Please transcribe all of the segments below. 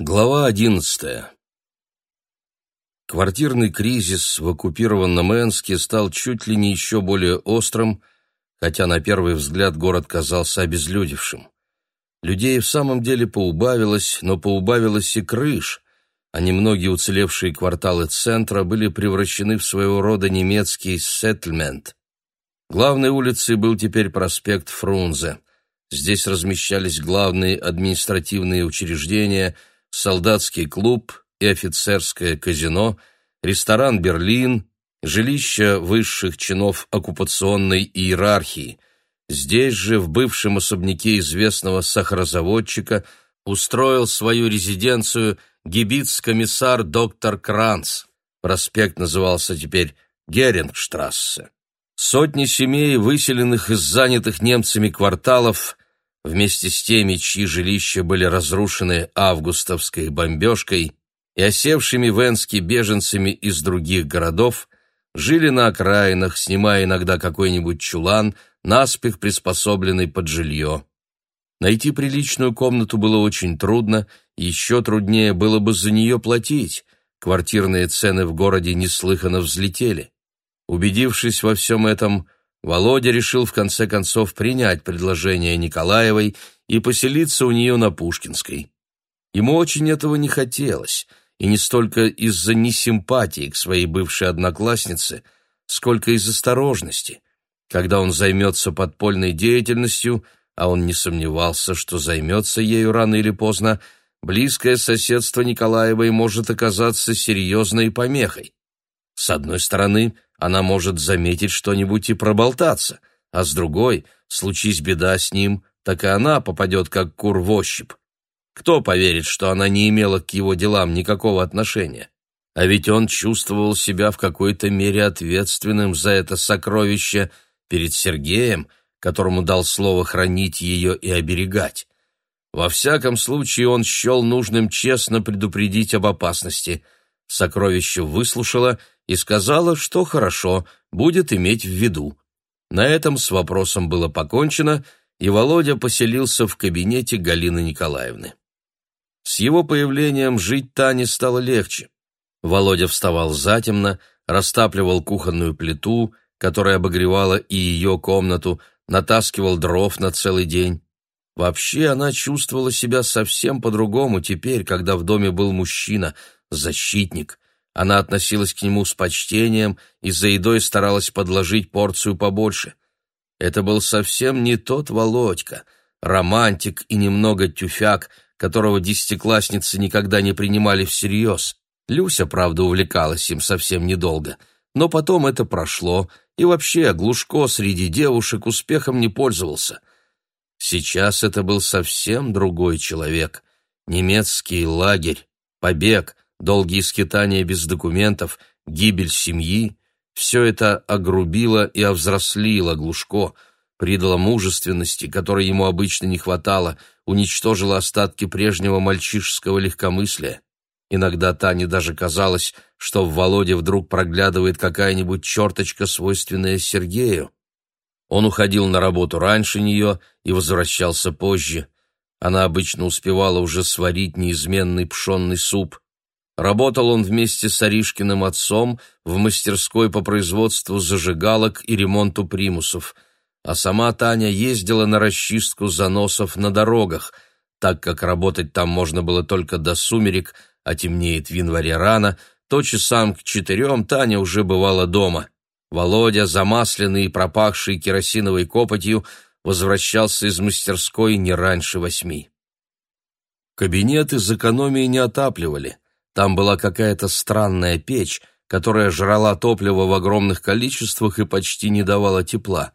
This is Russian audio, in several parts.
Глава одиннадцатая. Квартирный кризис в оккупированном Энске стал чуть ли не еще более острым, хотя на первый взгляд город казался обезлюдевшим. Людей в самом деле поубавилось, но поубавилось и крыш, а немногие уцелевшие кварталы центра были превращены в своего рода немецкий сеттельмент. Главной улицей был теперь проспект Фрунзе. Здесь размещались главные административные учреждения – солдатский клуб и офицерское казино, ресторан «Берлин», жилища высших чинов оккупационной иерархии. Здесь же, в бывшем особняке известного сахарозаводчика, устроил свою резиденцию гибиц-комиссар доктор Кранц. Проспект назывался теперь Герингштрассе. Сотни семей, выселенных из занятых немцами кварталов, вместе с теми, чьи жилища были разрушены августовской бомбежкой и осевшими в Энске беженцами из других городов, жили на окраинах, снимая иногда какой-нибудь чулан, наспех приспособленный под жилье. Найти приличную комнату было очень трудно, еще труднее было бы за нее платить. Квартирные цены в городе неслыханно взлетели. Убедившись во всем этом, Володя решил в конце концов принять предложение Николаевой и поселиться у нее на Пушкинской. Ему очень этого не хотелось, и не столько из-за несимпатии к своей бывшей однокласснице, сколько из осторожности. Когда он займется подпольной деятельностью, а он не сомневался, что займется ею рано или поздно, близкое соседство Николаевой может оказаться серьезной помехой. С одной стороны, она может заметить что-нибудь и проболтаться, а с другой, случись беда с ним, так и она попадет как кур в ощупь. Кто поверит, что она не имела к его делам никакого отношения? А ведь он чувствовал себя в какой-то мере ответственным за это сокровище перед Сергеем, которому дал слово хранить ее и оберегать. Во всяком случае, он счел нужным честно предупредить об опасности. Сокровище выслушало и сказала, что хорошо, будет иметь в виду. На этом с вопросом было покончено, и Володя поселился в кабинете Галины Николаевны. С его появлением жить Тане стало легче. Володя вставал затемно, растапливал кухонную плиту, которая обогревала и ее комнату, натаскивал дров на целый день. Вообще она чувствовала себя совсем по-другому теперь, когда в доме был мужчина, защитник, она относилась к нему с почтением и за едой старалась подложить порцию побольше. Это был совсем не тот Володька, романтик и немного тюфяк, которого десятиклассницы никогда не принимали всерьез. Люся, правда, увлекалась им совсем недолго, но потом это прошло, и вообще Глушко среди девушек успехом не пользовался. Сейчас это был совсем другой человек. Немецкий лагерь, побег — долгие скитания без документов, гибель семьи — все это огрубило и овзрослило Глушко, придало мужественности, которой ему обычно не хватало, уничтожило остатки прежнего мальчишеского легкомыслия. Иногда Тане даже казалось, что в Володе вдруг проглядывает какая-нибудь черточка, свойственная Сергею. Он уходил на работу раньше нее и возвращался позже. Она обычно успевала уже сварить неизменный пшенный суп. Работал он вместе с Аришкиным отцом в мастерской по производству зажигалок и ремонту примусов, а сама Таня ездила на расчистку заносов на дорогах, так как работать там можно было только до сумерек, а темнеет в январе рано, то часам к четырем Таня уже бывала дома. Володя, замасленный и пропахший керосиновой копотью, возвращался из мастерской не раньше восьми. Кабинет из экономии не отапливали — там была какая-то странная печь, которая жрала топливо в огромных количествах и почти не давала тепла.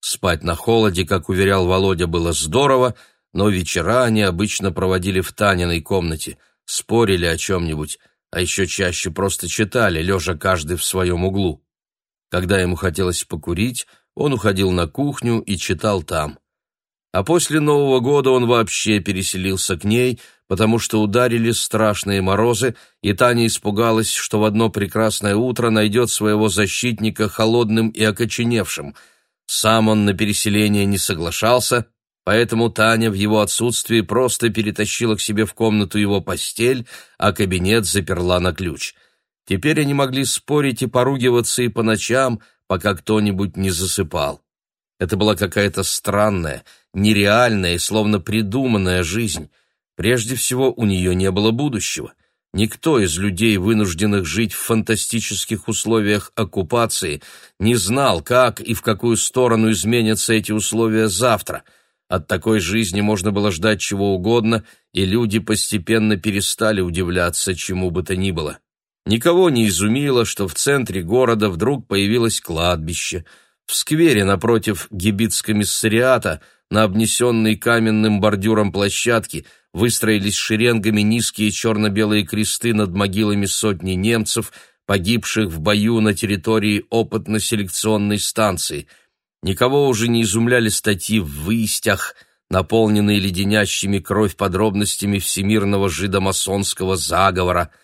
Спать на холоде, как уверял Володя, было здорово, но вечера они обычно проводили в Таниной комнате, спорили о чем-нибудь, а еще чаще просто читали, лежа каждый в своем углу. Когда ему хотелось покурить, он уходил на кухню и читал там. А после Нового года он вообще переселился к ней – потому что ударили страшные морозы, и Таня испугалась, что в одно прекрасное утро найдет своего защитника холодным и окоченевшим. Сам он на переселение не соглашался, поэтому Таня в его отсутствии просто перетащила к себе в комнату его постель, а кабинет заперла на ключ. Теперь они могли спорить и поругиваться и по ночам, пока кто-нибудь не засыпал. Это была какая-то странная, нереальная словно придуманная жизнь. Прежде всего, у нее не было будущего. Никто из людей, вынужденных жить в фантастических условиях оккупации, не знал, как и в какую сторону изменятся эти условия завтра. От такой жизни можно было ждать чего угодно, и люди постепенно перестали удивляться чему бы то ни было. Никого не изумило, что в центре города вдруг появилось кладбище. В сквере напротив гибитскомиссариата, на обнесенной каменным бордюром площадке, выстроились шеренгами низкие черно-белые кресты над могилами сотни немцев, погибших в бою на территории опытно-селекционной станции. Никого уже не изумляли статьи в «Выстях», наполненные леденящими кровь подробностями всемирного жидомасонского заговора –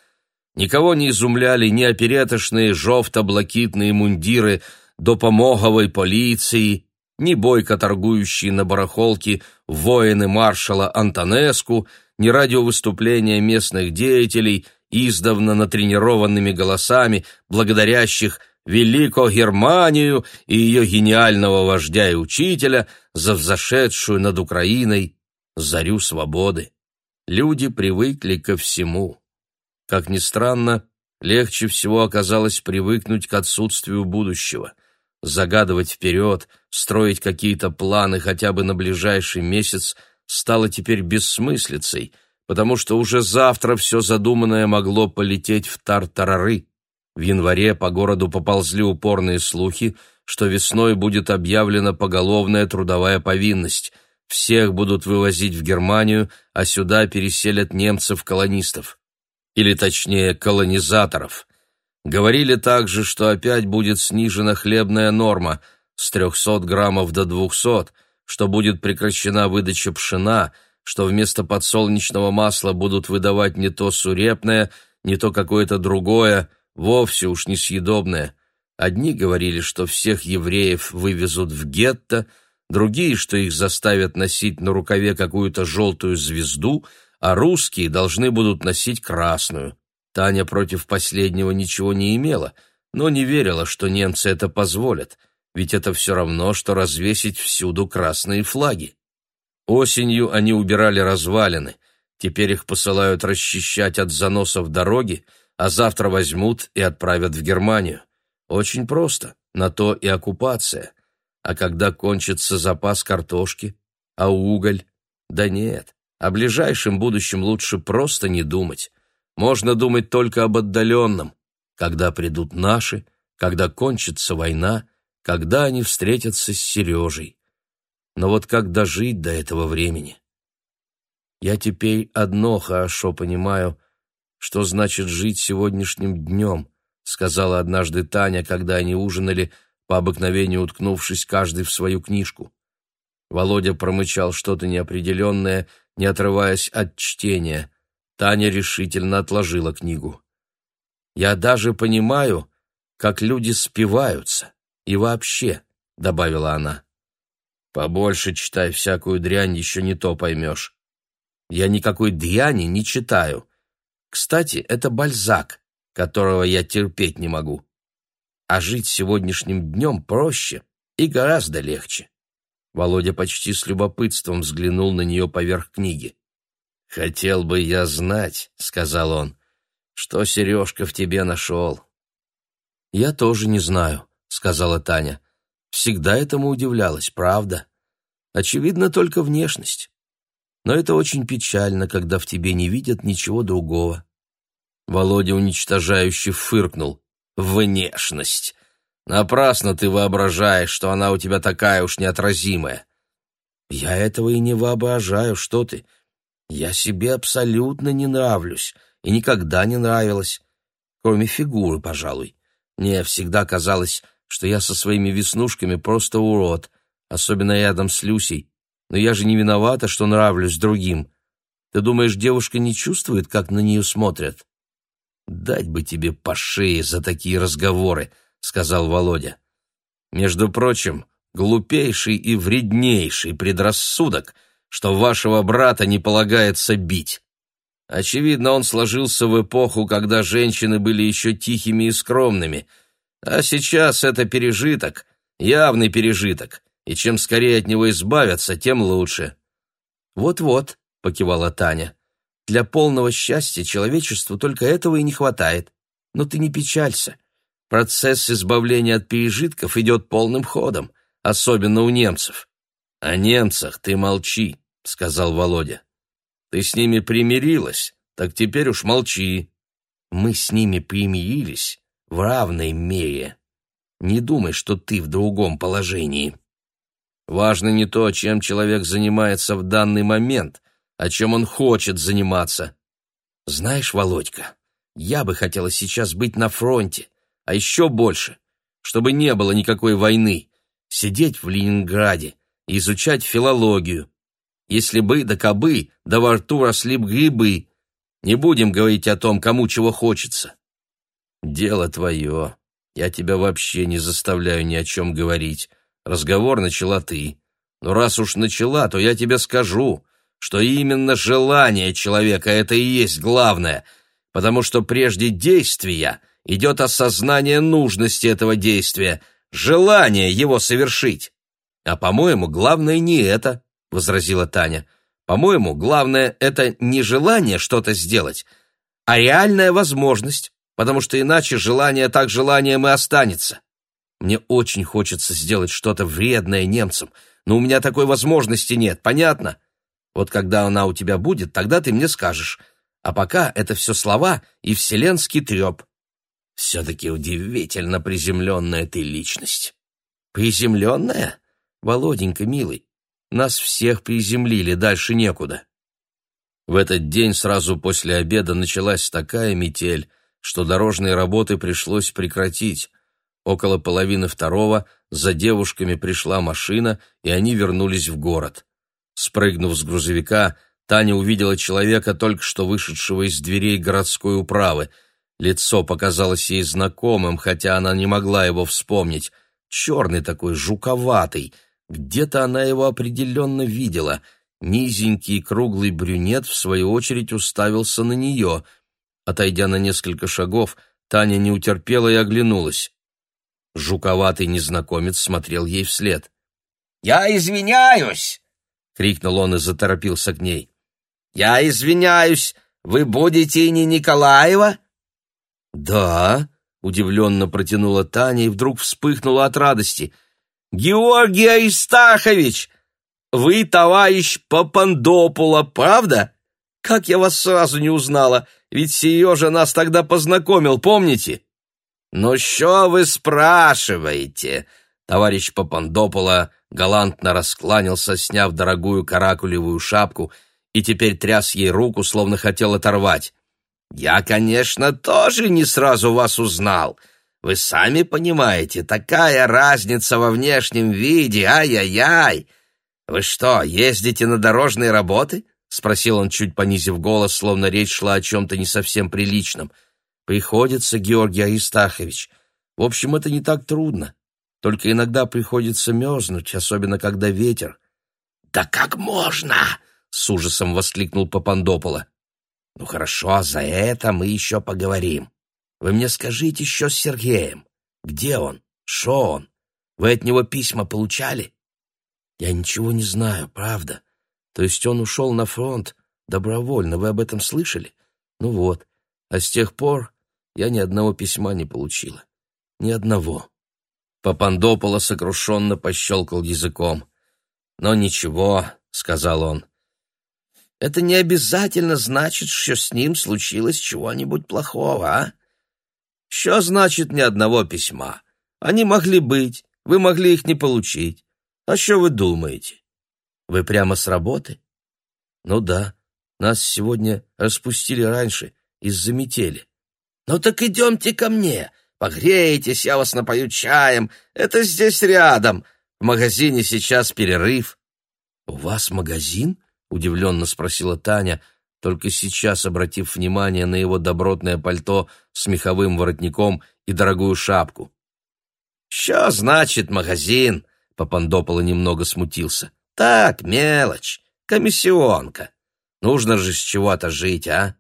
Никого не изумляли ни опереточные жовто-блакитные мундиры допомоговой полиции, ни бойко торгующие на барахолке воины маршала Антонеску, ни радиовыступления местных деятелей, издавна натренированными голосами, благодарящих Велико Германию и ее гениального вождя и учителя за взошедшую над Украиной зарю свободы. Люди привыкли ко всему. Как ни странно, легче всего оказалось привыкнуть к отсутствию будущего. Загадывать вперед, строить какие-то планы хотя бы на ближайший месяц стало теперь бессмыслицей, потому что уже завтра все задуманное могло полететь в тартарары. В январе по городу поползли упорные слухи, что весной будет объявлена поголовная трудовая повинность. Всех будут вывозить в Германию, а сюда переселят немцев-колонистов или точнее колонизаторов. Говорили также, что опять будет снижена хлебная норма с 300 граммов до 200, что будет прекращена выдача пшена, что вместо подсолнечного масла будут выдавать не то сурепное, не то какое-то другое, вовсе уж несъедобное. Одни говорили, что всех евреев вывезут в гетто, другие, что их заставят носить на рукаве какую-то желтую звезду — а русские должны будут носить красную. Таня против последнего ничего не имела, но не верила, что немцы это позволят, ведь это все равно, что развесить всюду красные флаги. Осенью они убирали развалины, теперь их посылают расчищать от заносов дороги, а завтра возьмут и отправят в Германию. Очень просто, на то и оккупация. А когда кончится запас картошки, а уголь? Да нет, о ближайшем будущем лучше просто не думать. Можно думать только об отдаленном. Когда придут наши, когда кончится война, когда они встретятся с Сережей. Но вот как дожить до этого времени? Я теперь одно хорошо понимаю, что значит жить сегодняшним днем, сказала однажды Таня, когда они ужинали, по обыкновению уткнувшись каждый в свою книжку. Володя промычал что-то неопределенное — не отрываясь от чтения. Таня решительно отложила книгу. «Я даже понимаю, как люди спиваются. И вообще», — добавила она. «Побольше читай всякую дрянь, еще не то поймешь. Я никакой дряни не читаю. Кстати, это Бальзак, которого я терпеть не могу. А жить сегодняшним днем проще и гораздо легче. Володя почти с любопытством взглянул на нее поверх книги. «Хотел бы я знать», — сказал он, — «что Сережка в тебе нашел». «Я тоже не знаю», — сказала Таня. «Всегда этому удивлялась, правда. Очевидно, только внешность. Но это очень печально, когда в тебе не видят ничего другого». Володя уничтожающе фыркнул. «Внешность! Напрасно ты воображаешь, что она у тебя такая уж неотразимая. Я этого и не воображаю, что ты. Я себе абсолютно не нравлюсь и никогда не нравилась. Кроме фигуры, пожалуй. Мне всегда казалось, что я со своими веснушками просто урод, особенно рядом с Люсей. Но я же не виновата, что нравлюсь другим. Ты думаешь, девушка не чувствует, как на нее смотрят? Дать бы тебе по шее за такие разговоры, сказал Володя. Между прочим, глупейший и вреднейший предрассудок, что вашего брата не полагается бить. Очевидно, он сложился в эпоху, когда женщины были еще тихими и скромными, а сейчас это пережиток, явный пережиток, и чем скорее от него избавятся, тем лучше. «Вот-вот», — покивала Таня, — «для полного счастья человечеству только этого и не хватает. Но ты не печалься. Процесс избавления от пережитков идет полным ходом, особенно у немцев». «О немцах ты молчи», — сказал Володя. Ты с ними примирилась, так теперь уж молчи. Мы с ними примирились в равной мере. Не думай, что ты в другом положении. Важно не то, чем человек занимается в данный момент, а чем он хочет заниматься. Знаешь, Володька, я бы хотела сейчас быть на фронте, а еще больше, чтобы не было никакой войны, сидеть в Ленинграде и изучать филологию, если бы да кобы, да во рту росли б грибы. Не будем говорить о том, кому чего хочется. Дело твое. Я тебя вообще не заставляю ни о чем говорить. Разговор начала ты. Но раз уж начала, то я тебе скажу, что именно желание человека — это и есть главное, потому что прежде действия идет осознание нужности этого действия, желание его совершить. А, по-моему, главное не это возразила Таня. По-моему, главное это не желание что-то сделать, а реальная возможность, потому что иначе желание так желанием и останется. Мне очень хочется сделать что-то вредное немцам, но у меня такой возможности нет, понятно? Вот когда она у тебя будет, тогда ты мне скажешь. А пока это все слова и вселенский треп. Все-таки удивительно приземленная ты личность. Приземленная? Володенька, милый, нас всех приземлили, дальше некуда. В этот день сразу после обеда началась такая метель, что дорожные работы пришлось прекратить. Около половины второго за девушками пришла машина, и они вернулись в город. Спрыгнув с грузовика, Таня увидела человека, только что вышедшего из дверей городской управы. Лицо показалось ей знакомым, хотя она не могла его вспомнить. Черный такой, жуковатый — где-то она его определенно видела. Низенький круглый брюнет, в свою очередь, уставился на нее. Отойдя на несколько шагов, Таня не утерпела и оглянулась. Жуковатый незнакомец смотрел ей вслед. «Я извиняюсь!» — крикнул он и заторопился к ней. «Я извиняюсь! Вы будете не Николаева?» «Да», — удивленно протянула Таня и вдруг вспыхнула от радости. Георгий Аристахович! Вы товарищ Папандопула, правда? Как я вас сразу не узнала, ведь Сережа нас тогда познакомил, помните? Ну что вы спрашиваете? Товарищ Папандопула галантно раскланялся, сняв дорогую каракулевую шапку, и теперь тряс ей руку, словно хотел оторвать. «Я, конечно, тоже не сразу вас узнал. Вы сами понимаете, такая разница во внешнем виде, ай-яй-яй! Вы что, ездите на дорожные работы?» — спросил он, чуть понизив голос, словно речь шла о чем-то не совсем приличном. «Приходится, Георгий Аристахович. В общем, это не так трудно. Только иногда приходится мерзнуть, особенно когда ветер». «Да как можно?» — с ужасом воскликнул Папандопола. «Ну хорошо, а за это мы еще поговорим. Вы мне скажите еще с Сергеем. Где он? Шо он? Вы от него письма получали? Я ничего не знаю, правда. То есть он ушел на фронт добровольно, вы об этом слышали? Ну вот. А с тех пор я ни одного письма не получила. Ни одного. Папандополо сокрушенно пощелкал языком. «Но ничего», — сказал он. «Это не обязательно значит, что с ним случилось чего-нибудь плохого, а? Что значит ни одного письма? Они могли быть, вы могли их не получить. А что вы думаете? Вы прямо с работы? Ну да, нас сегодня распустили раньше, из-за метели. Ну так идемте ко мне, погрейтесь, я вас напою чаем, это здесь рядом. В магазине сейчас перерыв. У вас магазин? Удивленно спросила Таня, только сейчас обратив внимание на его добротное пальто с меховым воротником и дорогую шапку. «Что значит магазин? Папандополо немного смутился. Так, мелочь, комиссионка. Нужно же с чего-то жить, а?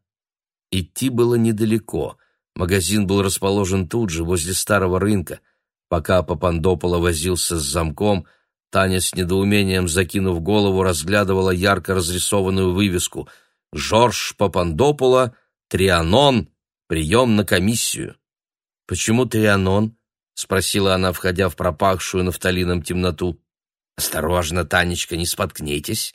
Идти было недалеко. Магазин был расположен тут же, возле старого рынка. Пока Папандополо возился с замком, Таня с недоумением, закинув голову, разглядывала ярко разрисованную вывеску «Жорж Папандополо, Трианон, прием на комиссию». «Почему Трианон?» — спросила она, входя в пропахшую нафталином темноту. «Осторожно, Танечка, не споткнитесь.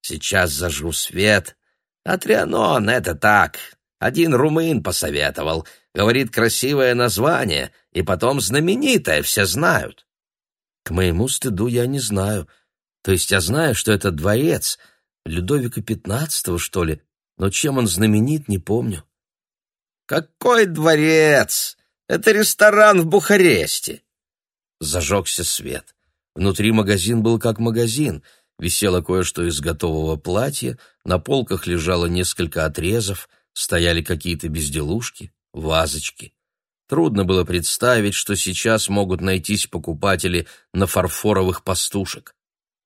Сейчас зажгу свет. А Трианон — это так. Один румын посоветовал. Говорит, красивое название, и потом знаменитое, все знают». К моему стыду я не знаю. То есть я знаю, что это дворец Людовика XV, что ли, но чем он знаменит, не помню. «Какой дворец? Это ресторан в Бухаресте!» Зажегся свет. Внутри магазин был как магазин. Висело кое-что из готового платья, на полках лежало несколько отрезов, стояли какие-то безделушки, вазочки. Трудно было представить, что сейчас могут найтись покупатели на фарфоровых пастушек.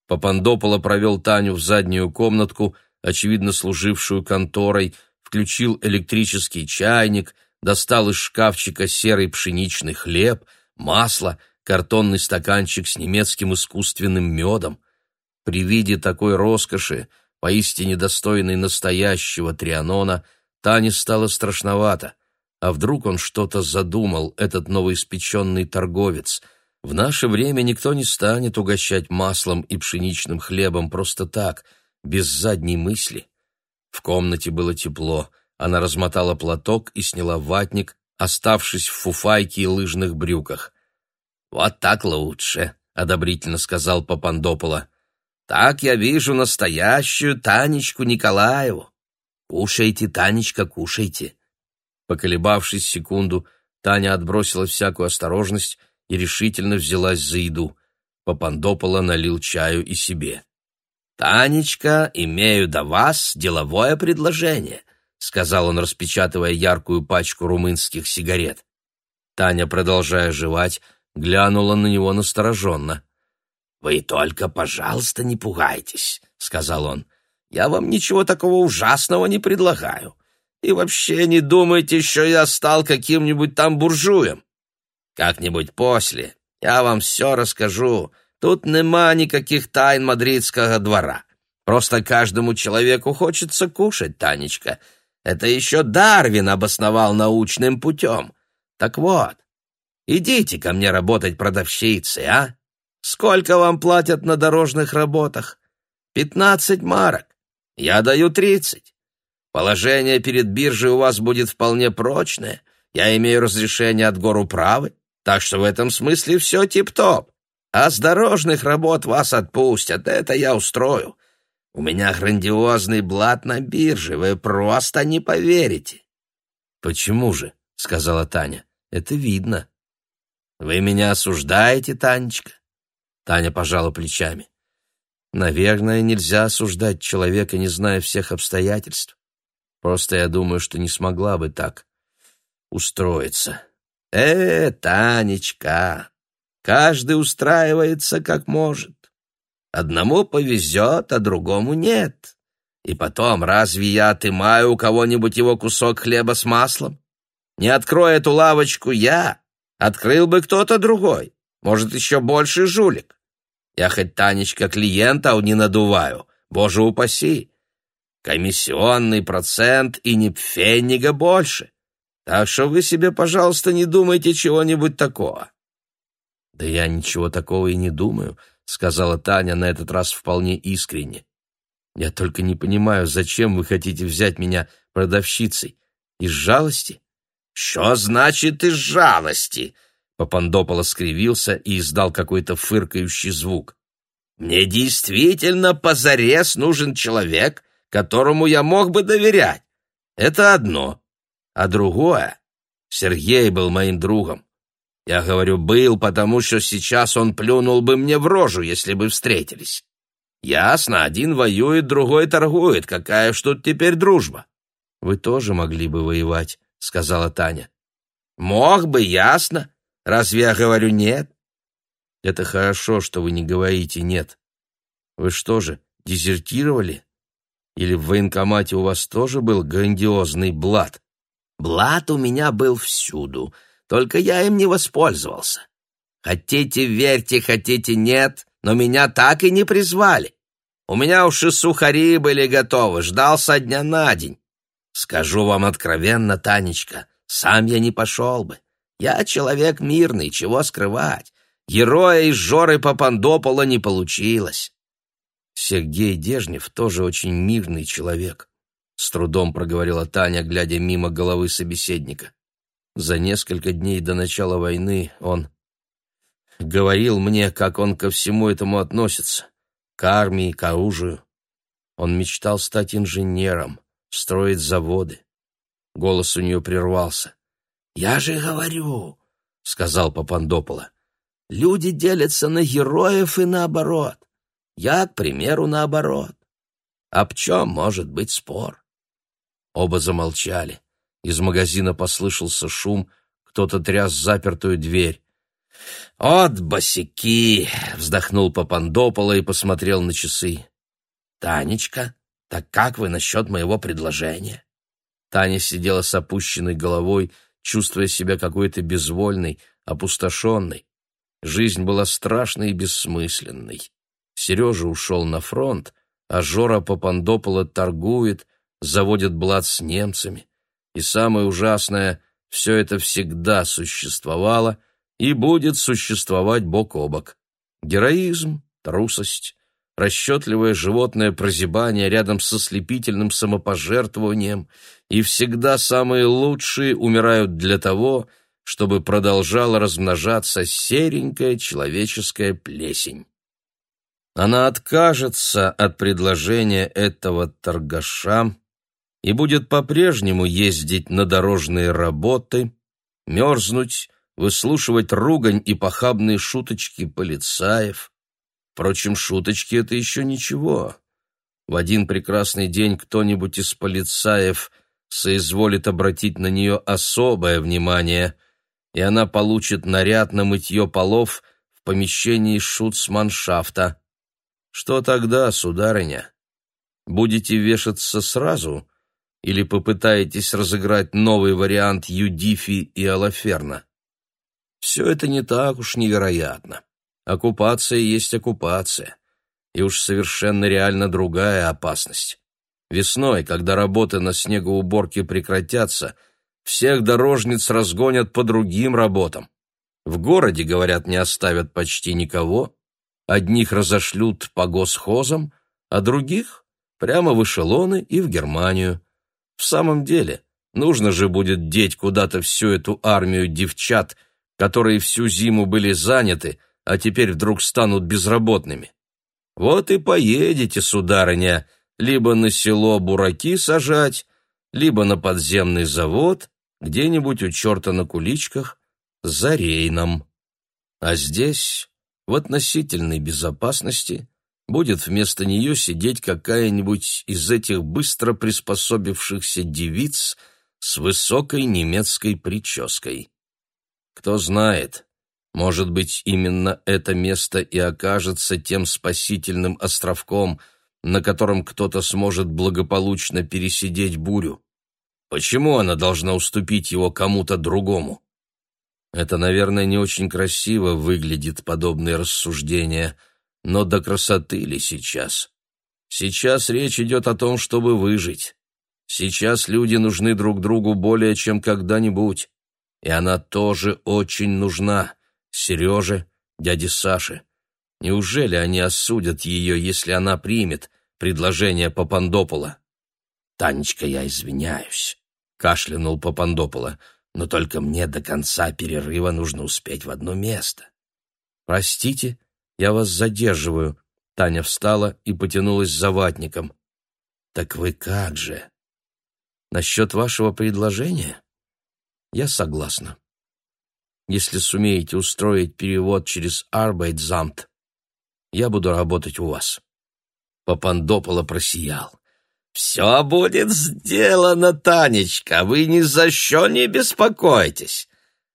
Папандополо провел Таню в заднюю комнатку, очевидно служившую конторой, включил электрический чайник, достал из шкафчика серый пшеничный хлеб, масло, картонный стаканчик с немецким искусственным медом. При виде такой роскоши, поистине достойной настоящего Трианона, Тане стало страшновато — а вдруг он что-то задумал, этот новоиспеченный торговец? В наше время никто не станет угощать маслом и пшеничным хлебом просто так, без задней мысли. В комнате было тепло. Она размотала платок и сняла ватник, оставшись в фуфайке и лыжных брюках. «Вот так лучше», — одобрительно сказал Папандопола. «Так я вижу настоящую Танечку Николаеву. Кушайте, Танечка, кушайте. Поколебавшись секунду, Таня отбросила всякую осторожность и решительно взялась за еду. Папандопола налил чаю и себе. «Танечка, имею до вас деловое предложение», — сказал он, распечатывая яркую пачку румынских сигарет. Таня, продолжая жевать, глянула на него настороженно. «Вы только, пожалуйста, не пугайтесь», — сказал он. «Я вам ничего такого ужасного не предлагаю. И вообще не думайте, что я стал каким-нибудь там буржуем. Как-нибудь после я вам все расскажу. Тут нема никаких тайн мадридского двора. Просто каждому человеку хочется кушать, Танечка. Это еще Дарвин обосновал научным путем. Так вот, идите ко мне работать продавщицей, а? Сколько вам платят на дорожных работах? Пятнадцать марок. Я даю тридцать. Положение перед биржей у вас будет вполне прочное. Я имею разрешение от гор управы, так что в этом смысле все тип-топ. А с дорожных работ вас отпустят, это я устрою. У меня грандиозный блат на бирже, вы просто не поверите. Почему же? — сказала Таня. Это видно. Вы меня осуждаете, Танечка? Таня пожала плечами. Наверное, нельзя осуждать человека, не зная всех обстоятельств. Просто я думаю, что не смогла бы так устроиться. Э, Танечка, каждый устраивается как может. Одному повезет, а другому нет. И потом, разве я отымаю у кого-нибудь его кусок хлеба с маслом? Не открой эту лавочку я, открыл бы кто-то другой, может, еще больше жулик. Я хоть, Танечка, клиента не надуваю, боже упаси. Комиссионный процент и ни пфеннига больше. Так что вы себе, пожалуйста, не думайте чего-нибудь такого. Да я ничего такого и не думаю, сказала Таня на этот раз вполне искренне. Я только не понимаю, зачем вы хотите взять меня продавщицей? Из жалости? Что значит из жалости? Папандополо скривился и издал какой-то фыркающий звук. Мне действительно позарез нужен человек, которому я мог бы доверять. Это одно. А другое — Сергей был моим другом. Я говорю «был», потому что сейчас он плюнул бы мне в рожу, если бы встретились. Ясно, один воюет, другой торгует. Какая ж тут теперь дружба? Вы тоже могли бы воевать, — сказала Таня. Мог бы, ясно. Разве я говорю нет? Это хорошо, что вы не говорите «нет». Вы что же, дезертировали? Или в военкомате у вас тоже был грандиозный блат? Блат у меня был всюду, только я им не воспользовался. Хотите верьте, хотите нет, но меня так и не призвали. У меня уж и сухари были готовы, ждал со дня на день. Скажу вам откровенно, Танечка, сам я не пошел бы. Я человек мирный, чего скрывать. Героя из Жоры Папандопола не получилось. Сергей Дежнев тоже очень мирный человек, с трудом проговорила Таня, глядя мимо головы собеседника. За несколько дней до начала войны он говорил мне, как он ко всему этому относится, к армии, к оружию. Он мечтал стать инженером, строить заводы. Голос у нее прервался. «Я же говорю», — сказал Папандопола, — «люди делятся на героев и наоборот. Я, к примеру, наоборот. Об чем может быть спор?» Оба замолчали. Из магазина послышался шум, кто-то тряс запертую дверь. «От босяки!» — вздохнул Папандопола и посмотрел на часы. «Танечка, так как вы насчет моего предложения?» Таня сидела с опущенной головой, чувствуя себя какой-то безвольной, опустошенной. Жизнь была страшной и бессмысленной. Сережа ушел на фронт, а Жора Папандопола торгует, заводит блат с немцами. И самое ужасное — все это всегда существовало и будет существовать бок о бок. Героизм, трусость, расчетливое животное прозябание рядом со слепительным самопожертвованием, и всегда самые лучшие умирают для того, чтобы продолжала размножаться серенькая человеческая плесень. Она откажется от предложения этого торгаша и будет по-прежнему ездить на дорожные работы, мерзнуть, выслушивать ругань и похабные шуточки полицаев, Впрочем, шуточки — это еще ничего. В один прекрасный день кто-нибудь из полицаев соизволит обратить на нее особое внимание, и она получит наряд на мытье полов в помещении шуцманшафта. Что тогда, сударыня? Будете вешаться сразу или попытаетесь разыграть новый вариант Юдифи и Алаферна? Все это не так уж невероятно. Оккупация есть оккупация. И уж совершенно реально другая опасность. Весной, когда работы на снегоуборке прекратятся, всех дорожниц разгонят по другим работам. В городе, говорят, не оставят почти никого. Одних разошлют по госхозам, а других — прямо в эшелоны и в Германию. В самом деле, нужно же будет деть куда-то всю эту армию девчат, которые всю зиму были заняты, а теперь вдруг станут безработными. Вот и поедете, сударыня, либо на село бураки сажать, либо на подземный завод, где-нибудь у черта на куличках, за Рейном. А здесь, в относительной безопасности, будет вместо нее сидеть какая-нибудь из этих быстро приспособившихся девиц с высокой немецкой прической. Кто знает, может быть, именно это место и окажется тем спасительным островком, на котором кто-то сможет благополучно пересидеть бурю. Почему она должна уступить его кому-то другому? Это, наверное, не очень красиво выглядит подобные рассуждения, но до красоты ли сейчас? Сейчас речь идет о том, чтобы выжить. Сейчас люди нужны друг другу более чем когда-нибудь, и она тоже очень нужна. Сереже, дяде Саше. Неужели они осудят ее, если она примет предложение Папандопола? «Танечка, я извиняюсь», — кашлянул Папандопола, «но только мне до конца перерыва нужно успеть в одно место». «Простите, я вас задерживаю», — Таня встала и потянулась за ватником. «Так вы как же?» «Насчет вашего предложения?» «Я согласна» если сумеете устроить перевод через Arbeitsamt. Я буду работать у вас». Папандополо просиял. «Все будет сделано, Танечка, вы ни за что не беспокойтесь.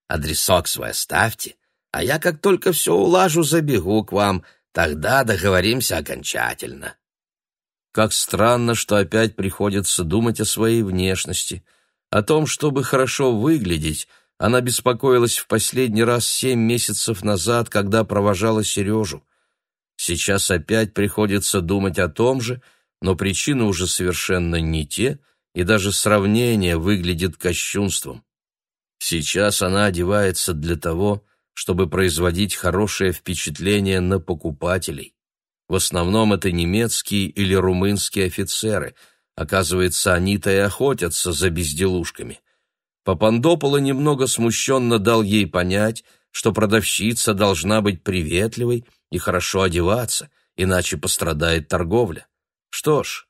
Адресок свой оставьте, а я как только все улажу, забегу к вам, тогда договоримся окончательно». Как странно, что опять приходится думать о своей внешности. О том, чтобы хорошо выглядеть, она беспокоилась в последний раз семь месяцев назад, когда провожала Сережу. Сейчас опять приходится думать о том же, но причины уже совершенно не те, и даже сравнение выглядит кощунством. Сейчас она одевается для того, чтобы производить хорошее впечатление на покупателей. В основном это немецкие или румынские офицеры. Оказывается, они-то и охотятся за безделушками. Папандополо немного смущенно дал ей понять, что продавщица должна быть приветливой и хорошо одеваться, иначе пострадает торговля. Что ж,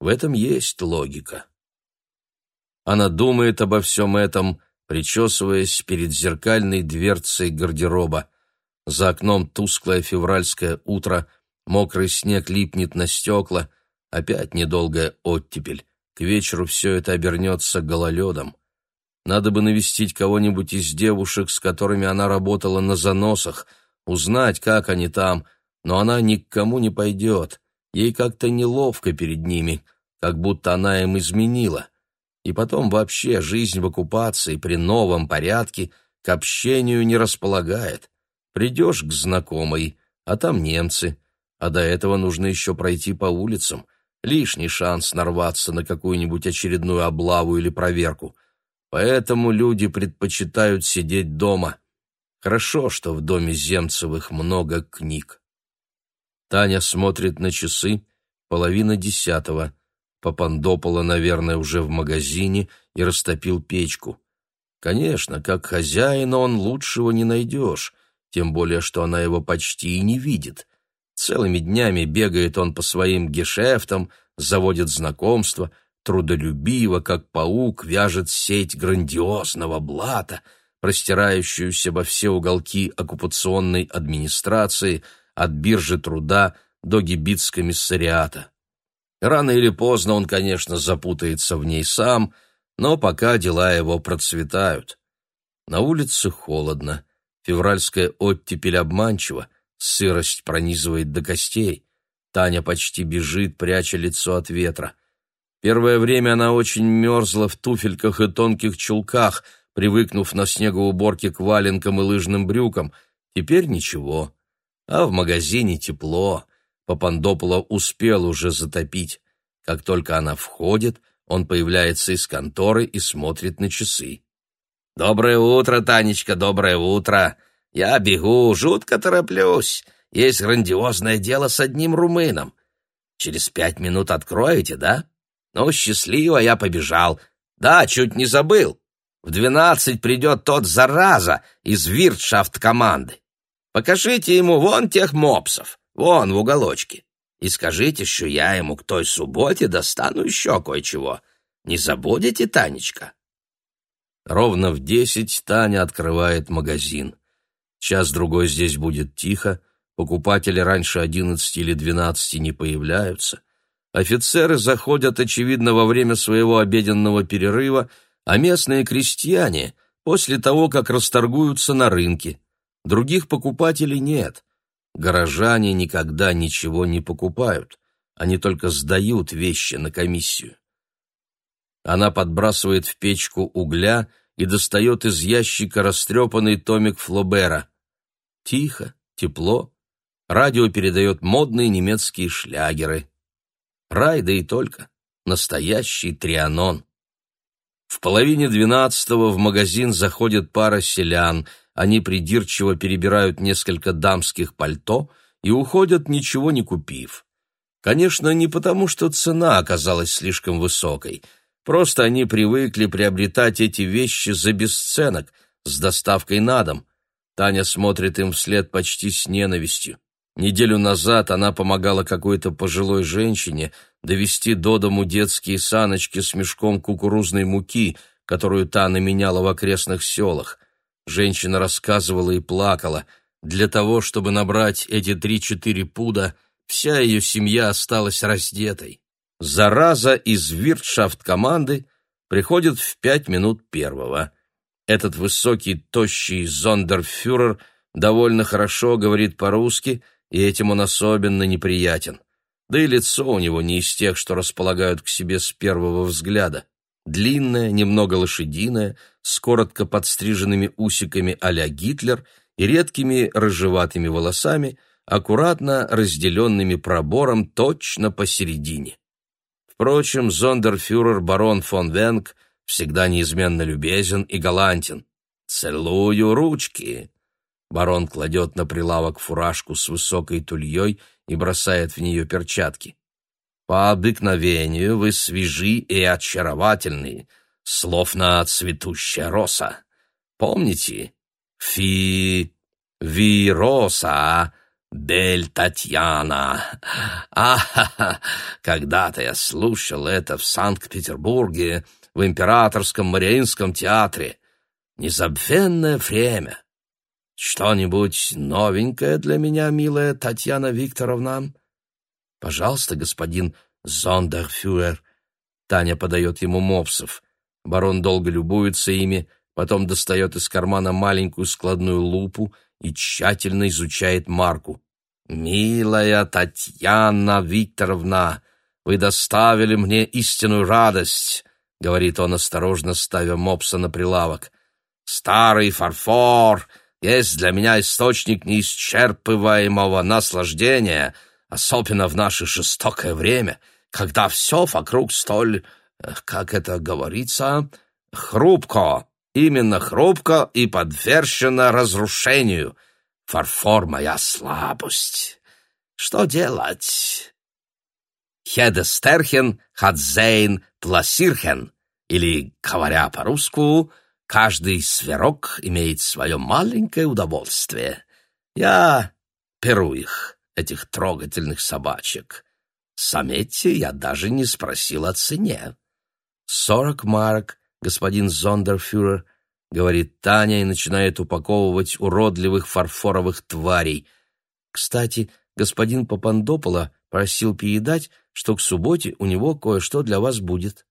в этом есть логика. Она думает обо всем этом, причесываясь перед зеркальной дверцей гардероба. За окном тусклое февральское утро, мокрый снег липнет на стекла, опять недолгая оттепель. К вечеру все это обернется гололедом. Надо бы навестить кого-нибудь из девушек, с которыми она работала на заносах, узнать, как они там, но она ни к кому не пойдет. Ей как-то неловко перед ними, как будто она им изменила. И потом вообще жизнь в оккупации при новом порядке к общению не располагает. Придешь к знакомой, а там немцы, а до этого нужно еще пройти по улицам. Лишний шанс нарваться на какую-нибудь очередную облаву или проверку. Поэтому люди предпочитают сидеть дома. Хорошо, что в доме Земцевых много книг. Таня смотрит на часы, половина десятого. Папандопола, наверное, уже в магазине и растопил печку. Конечно, как хозяин он лучшего не найдешь, тем более, что она его почти и не видит. Целыми днями бегает он по своим гешефтам, заводит знакомства, трудолюбиво, как паук, вяжет сеть грандиозного блата, простирающуюся во все уголки оккупационной администрации — от биржи труда до гибитс-комиссариата. Рано или поздно он, конечно, запутается в ней сам, но пока дела его процветают. На улице холодно, февральская оттепель обманчива, сырость пронизывает до костей. Таня почти бежит, пряча лицо от ветра. Первое время она очень мерзла в туфельках и тонких чулках, привыкнув на снегоуборке к валенкам и лыжным брюкам. Теперь ничего а в магазине тепло. Папандополо успел уже затопить. Как только она входит, он появляется из конторы и смотрит на часы. «Доброе утро, Танечка, доброе утро! Я бегу, жутко тороплюсь. Есть грандиозное дело с одним румыном. Через пять минут откроете, да? Ну, счастливо, я побежал. Да, чуть не забыл. В двенадцать придет тот зараза из виртшафт команды. Покажите ему вон тех мопсов, вон в уголочке, и скажите, что я ему к той субботе достану еще кое-чего. Не забудете, Танечка?» Ровно в десять Таня открывает магазин. Час-другой здесь будет тихо, покупатели раньше одиннадцати или двенадцати не появляются. Офицеры заходят, очевидно, во время своего обеденного перерыва, а местные крестьяне — после того, как расторгуются на рынке. Других покупателей нет. Горожане никогда ничего не покупают. Они только сдают вещи на комиссию. Она подбрасывает в печку угля и достает из ящика растрепанный томик Флобера. Тихо, тепло. Радио передает модные немецкие шлягеры. Рай, да и только. Настоящий трианон. В половине двенадцатого в магазин заходит пара селян — они придирчиво перебирают несколько дамских пальто и уходят, ничего не купив. Конечно, не потому, что цена оказалась слишком высокой. Просто они привыкли приобретать эти вещи за бесценок, с доставкой на дом. Таня смотрит им вслед почти с ненавистью. Неделю назад она помогала какой-то пожилой женщине довести до дому детские саночки с мешком кукурузной муки, которую та наменяла в окрестных селах. Женщина рассказывала и плакала. Для того, чтобы набрать эти три-четыре пуда, вся ее семья осталась раздетой. Зараза из виртшафт-команды приходит в пять минут первого. Этот высокий, тощий зондерфюрер довольно хорошо говорит по-русски, и этим он особенно неприятен. Да и лицо у него не из тех, что располагают к себе с первого взгляда. Длинное, немного лошадиное, с коротко подстриженными усиками а-ля Гитлер и редкими рыжеватыми волосами, аккуратно разделенными пробором точно посередине. Впрочем, зондерфюрер барон фон Венг всегда неизменно любезен и галантен. «Целую ручки!» Барон кладет на прилавок фуражку с высокой тульей и бросает в нее перчатки. «По обыкновению вы свежи и очаровательны, словно цветущая роса. Помните? Фи... Ви роса, Бель Татьяна. А, когда-то я слушал это в Санкт-Петербурге, в Императорском Мариинском театре. Незабвенное время. Что-нибудь новенькое для меня, милая Татьяна Викторовна? Пожалуйста, господин Зондерфюрер. Таня подает ему мопсов. Барон долго любуется ими, потом достает из кармана маленькую складную лупу и тщательно изучает марку. «Милая Татьяна Викторовна, вы доставили мне истинную радость», — говорит он, осторожно ставя мопса на прилавок. «Старый фарфор есть для меня источник неисчерпываемого наслаждения, особенно в наше жестокое время, когда все вокруг столь, э, как это говорится, хрупко, именно хрупко и подвержено разрушению. Фарфор — моя слабость. Что делать? Хедестерхен, хадзейн, пласирхен, или, говоря по-русски, каждый сверок имеет свое маленькое удовольствие. Я перу их, этих трогательных собачек. Заметьте, я даже не спросил о цене. Сорок марок, господин Зондерфюрер, говорит Таня и начинает упаковывать уродливых фарфоровых тварей. Кстати, господин Папандопола просил передать, что к субботе у него кое-что для вас будет.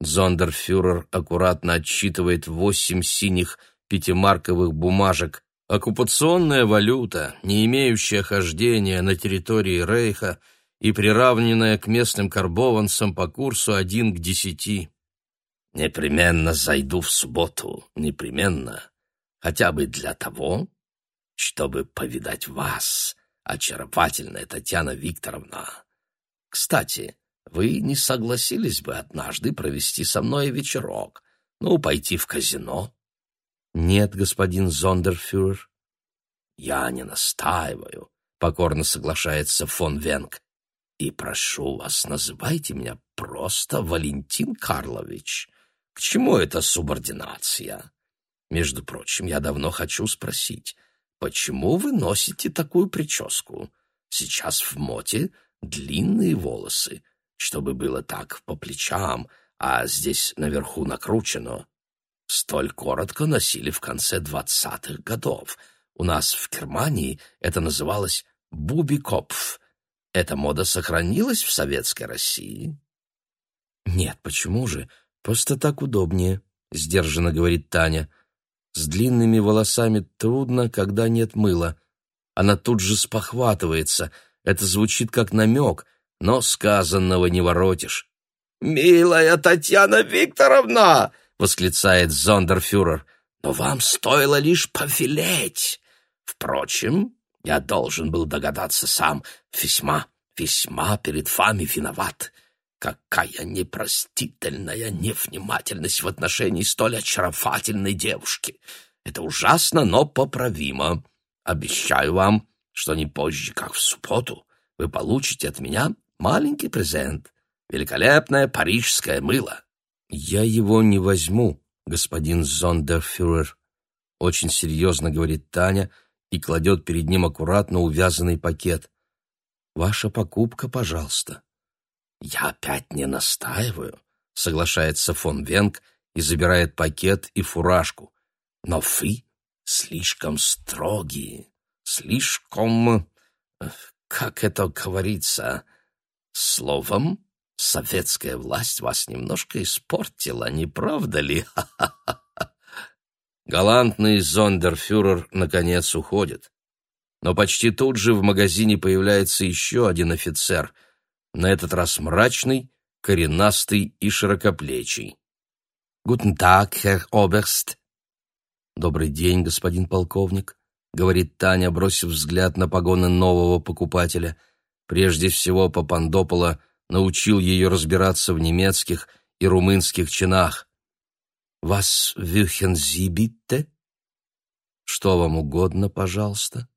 Зондерфюрер аккуратно отсчитывает восемь синих пятимарковых бумажек. Оккупационная валюта, не имеющая хождения на территории Рейха и приравненная к местным карбованцам по курсу один к десяти. Непременно зайду в субботу, непременно, хотя бы для того, чтобы повидать вас, очаровательная Татьяна Викторовна. Кстати, вы не согласились бы однажды провести со мной вечерок, ну, пойти в казино? Нет, господин Зондерфюрер. Я не настаиваю, покорно соглашается фон Венг. И прошу вас, называйте меня просто Валентин Карлович. К чему эта субординация? Между прочим, я давно хочу спросить, почему вы носите такую прическу? Сейчас в моте длинные волосы, чтобы было так по плечам, а здесь наверху накручено. Столь коротко носили в конце двадцатых годов. У нас в Германии это называлось «бубикопф». Эта мода сохранилась в советской России? Нет, почему же? «Просто так удобнее», — сдержанно говорит Таня. «С длинными волосами трудно, когда нет мыла. Она тут же спохватывается. Это звучит как намек, но сказанного не воротишь». «Милая Татьяна Викторовна!» — восклицает зондерфюрер. «Но вам стоило лишь повелеть. Впрочем, я должен был догадаться сам. Весьма, весьма перед вами виноват. Какая непростительная невнимательность в отношении столь очаровательной девушки! Это ужасно, но поправимо. Обещаю вам, что не позже, как в субботу, вы получите от меня маленький презент. Великолепное парижское мыло. Я его не возьму, господин Зондерфюрер. Очень серьезно говорит Таня и кладет перед ним аккуратно увязанный пакет. Ваша покупка, пожалуйста. «Я опять не настаиваю», — соглашается фон Венг и забирает пакет и фуражку. «Но вы слишком строгие, слишком... как это говорится? Словом, советская власть вас немножко испортила, не правда ли?» Галантный зондерфюрер наконец уходит. Но почти тут же в магазине появляется еще один офицер, на этот раз мрачный, коренастый и широкоплечий. «Гутен так, Herr Оберст!» «Добрый день, господин полковник», — говорит Таня, бросив взгляд на погоны нового покупателя. Прежде всего, Папандопола научил ее разбираться в немецких и румынских чинах. «Вас вюхен Sie bitte?» «Что вам угодно, пожалуйста?»